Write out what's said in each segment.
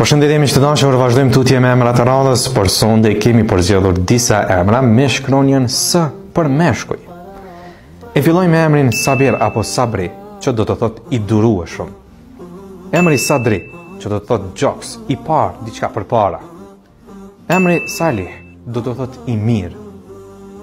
Përshëndetje miq të dashur, vazhdojmë tutje me emrat e radhës, por sonde kemi përzgjedhur disa emra me shkronjën S për meshkuj. E filloj me emrin Sabir apo Sabri, që do të thotë i durueshëm. Emri Sadri, që do të thotë gjoks, i parë, diçka përpara. Emri Salih do të thotë i mirë.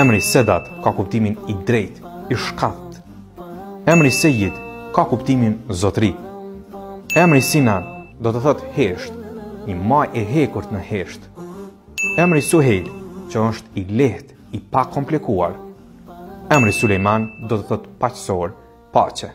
Emri Sedat ka kuptimin i drejtë, i shkathët. Emri Sejid ka kuptimin zotri. Emri Sinan do të thotë heshtë, një majë e hekurt në heshtë. Emri Suhejl, që është i lehtë, i pakomplikuar. Emri Sulejman do të thotë paqësor, paqe.